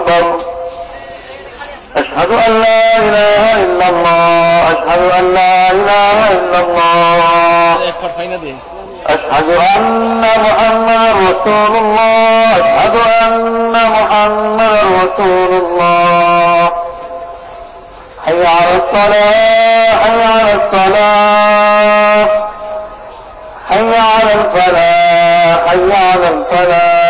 أكبر. أشهد أن لا إله إلا الله. أشهد أن لا إله إلا الله. أشهد أن محمد رسول الله. أشهد أن محمد رسول الله. حي على الصلاة. حي على الصلاة. حي على الفلاح. حي على الفلاح.